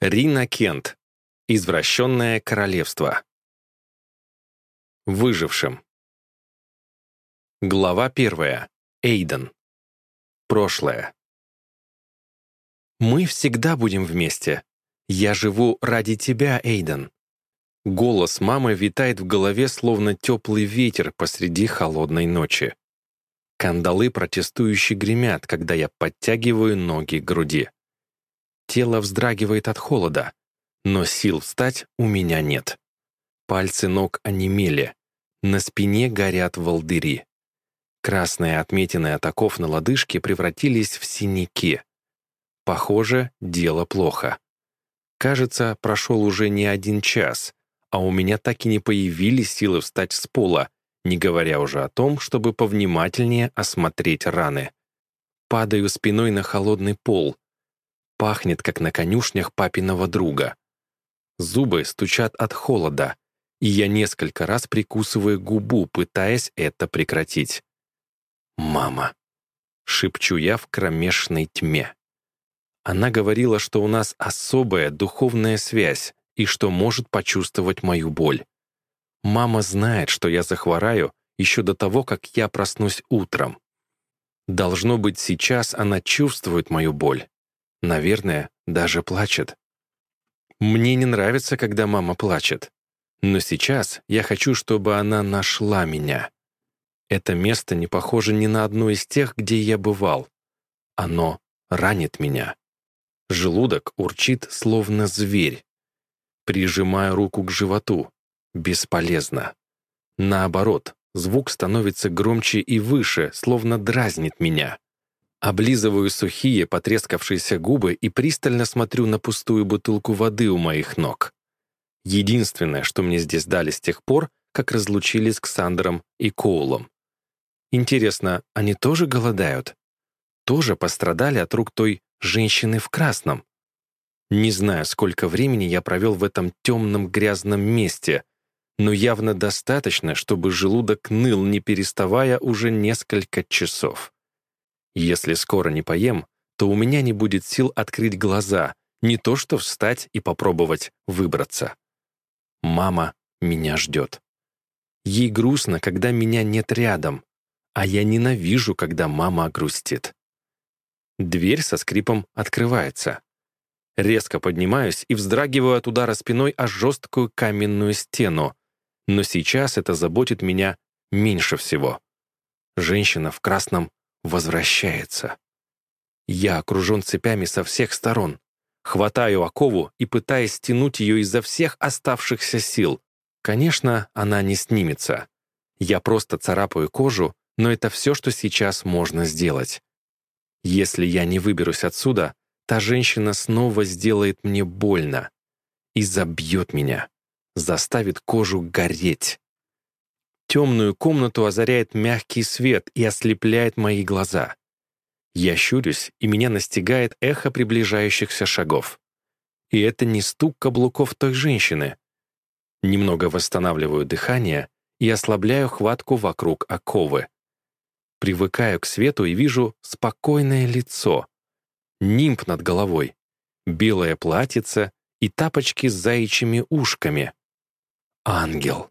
Рина Кент. Извращенное королевство. Выжившим. Глава первая. Эйден. Прошлое. «Мы всегда будем вместе. Я живу ради тебя, Эйден». Голос мамы витает в голове, словно теплый ветер посреди холодной ночи. Кандалы протестующе гремят, когда я подтягиваю ноги к груди. Тело вздрагивает от холода, но сил встать у меня нет. Пальцы ног онемели, на спине горят волдыри. Красные отметины атаков на лодыжке превратились в синяки. Похоже, дело плохо. Кажется, прошел уже не один час, а у меня так и не появились силы встать с пола, не говоря уже о том, чтобы повнимательнее осмотреть раны. Падаю спиной на холодный пол, пахнет, как на конюшнях папиного друга. Зубы стучат от холода, и я несколько раз прикусываю губу, пытаясь это прекратить. «Мама!» — шепчу я в кромешной тьме. Она говорила, что у нас особая духовная связь и что может почувствовать мою боль. Мама знает, что я захвораю еще до того, как я проснусь утром. Должно быть, сейчас она чувствует мою боль. Наверное, даже плачет. Мне не нравится, когда мама плачет. Но сейчас я хочу, чтобы она нашла меня. Это место не похоже ни на одно из тех, где я бывал. Оно ранит меня. Желудок урчит, словно зверь. Прижимаю руку к животу. Бесполезно. Наоборот, звук становится громче и выше, словно дразнит меня. Облизываю сухие, потрескавшиеся губы и пристально смотрю на пустую бутылку воды у моих ног. Единственное, что мне здесь дали с тех пор, как разлучились с Ксандером и Коулом. Интересно, они тоже голодают? Тоже пострадали от рук той женщины в красном? Не знаю, сколько времени я провел в этом темном грязном месте, но явно достаточно, чтобы желудок ныл, не переставая уже несколько часов. Если скоро не поем, то у меня не будет сил открыть глаза, не то что встать и попробовать выбраться. Мама меня ждет. Ей грустно, когда меня нет рядом, а я ненавижу, когда мама грустит. Дверь со скрипом открывается. Резко поднимаюсь и вздрагиваю от удара спиной о жесткую каменную стену. Но сейчас это заботит меня меньше всего. Женщина в красном возвращается. Я окружен цепями со всех сторон. Хватаю окову и пытаюсь тянуть ее изо всех оставшихся сил. Конечно, она не снимется. Я просто царапаю кожу, но это все, что сейчас можно сделать. Если я не выберусь отсюда, та женщина снова сделает мне больно и забьет меня, заставит кожу гореть. Темную комнату озаряет мягкий свет и ослепляет мои глаза. Я щурюсь, и меня настигает эхо приближающихся шагов. И это не стук каблуков той женщины. Немного восстанавливаю дыхание и ослабляю хватку вокруг оковы. Привыкаю к свету и вижу спокойное лицо. Нимб над головой, белое платьице и тапочки с заячьими ушками. Ангел.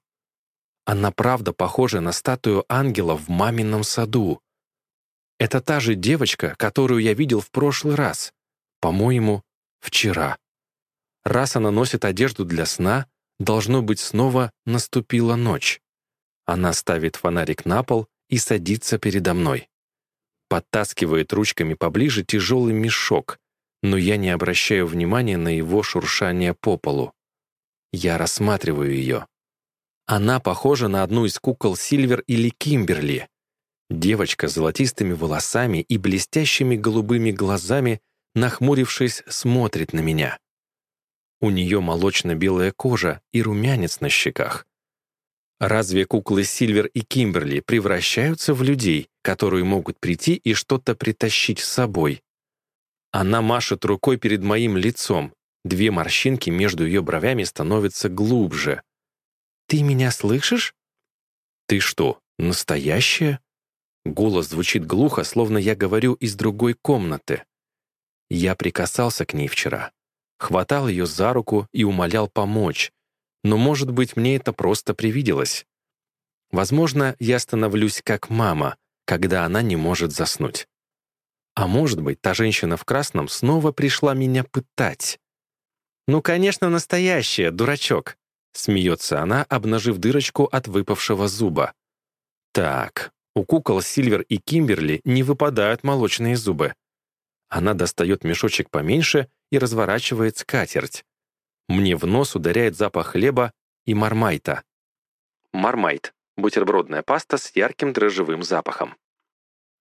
Она правда похожа на статую ангела в мамином саду. Это та же девочка, которую я видел в прошлый раз. По-моему, вчера. Раз она носит одежду для сна, должно быть, снова наступила ночь. Она ставит фонарик на пол и садится передо мной. Подтаскивает ручками поближе тяжелый мешок, но я не обращаю внимания на его шуршание по полу. Я рассматриваю ее. Она похожа на одну из кукол Сильвер или Кимберли. Девочка с золотистыми волосами и блестящими голубыми глазами, нахмурившись, смотрит на меня. У нее молочно-белая кожа и румянец на щеках. Разве куклы Сильвер и Кимберли превращаются в людей, которые могут прийти и что-то притащить с собой? Она машет рукой перед моим лицом. Две морщинки между ее бровями становятся глубже. «Ты меня слышишь?» «Ты что, настоящая?» Голос звучит глухо, словно я говорю из другой комнаты. Я прикасался к ней вчера. Хватал ее за руку и умолял помочь. Но, может быть, мне это просто привиделось. Возможно, я становлюсь как мама, когда она не может заснуть. А может быть, та женщина в красном снова пришла меня пытать. «Ну, конечно, настоящая, дурачок!» Смеется она, обнажив дырочку от выпавшего зуба. Так, у кукол Сильвер и Кимберли не выпадают молочные зубы. Она достает мешочек поменьше и разворачивает скатерть. Мне в нос ударяет запах хлеба и мармайта. Мармайт — бутербродная паста с ярким дрожжевым запахом.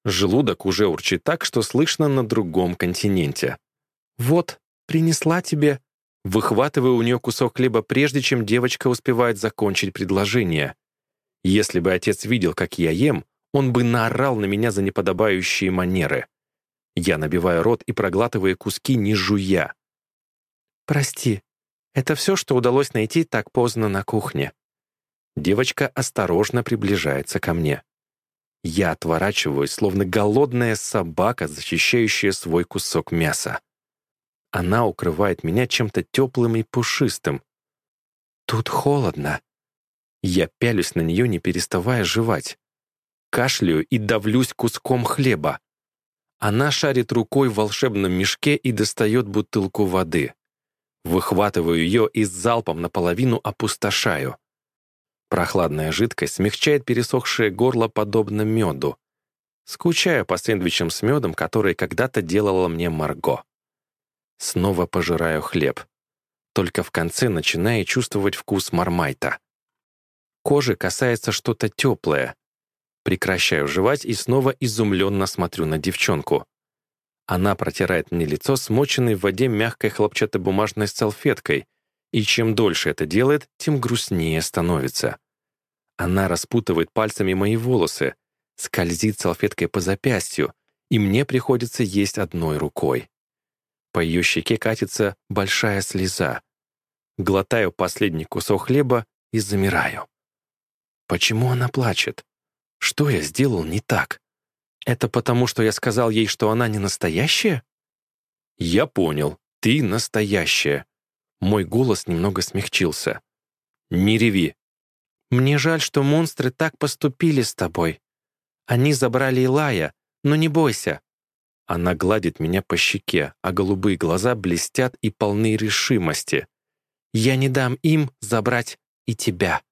Желудок уже урчит так, что слышно на другом континенте. «Вот, принесла тебе...» Выхватываю у нее кусок хлеба, прежде чем девочка успевает закончить предложение. Если бы отец видел, как я ем, он бы наорал на меня за неподобающие манеры. Я набиваю рот и проглатываю куски, не жуя. «Прости, это все, что удалось найти так поздно на кухне». Девочка осторожно приближается ко мне. Я отворачиваюсь, словно голодная собака, защищающая свой кусок мяса. Она укрывает меня чем-то теплым и пушистым. Тут холодно. Я пялюсь на нее, не переставая жевать. Кашляю и давлюсь куском хлеба. Она шарит рукой в волшебном мешке и достает бутылку воды. Выхватываю ее и с залпом наполовину опустошаю. Прохладная жидкость смягчает пересохшее горло подобно меду. Скучаю по сэндвичам с медом, которые когда-то делала мне Марго. Снова пожираю хлеб. Только в конце начинаю чувствовать вкус мармайта. Кожи касается что-то теплое. Прекращаю жевать и снова изумленно смотрю на девчонку. Она протирает мне лицо смоченной в воде мягкой хлопчатобумажной салфеткой, и чем дольше это делает, тем грустнее становится. Она распутывает пальцами мои волосы, скользит салфеткой по запястью, и мне приходится есть одной рукой. По ее щеке катится большая слеза. Глотаю последний кусок хлеба и замираю. Почему она плачет? Что я сделал не так? Это потому, что я сказал ей, что она не настоящая? Я понял, ты настоящая. Мой голос немного смягчился. Не реви. Мне жаль, что монстры так поступили с тобой. Они забрали Илая, но не бойся, она гладит меня по щеке, а голубые глаза блестят и полны решимости. «Я не дам им забрать и тебя»,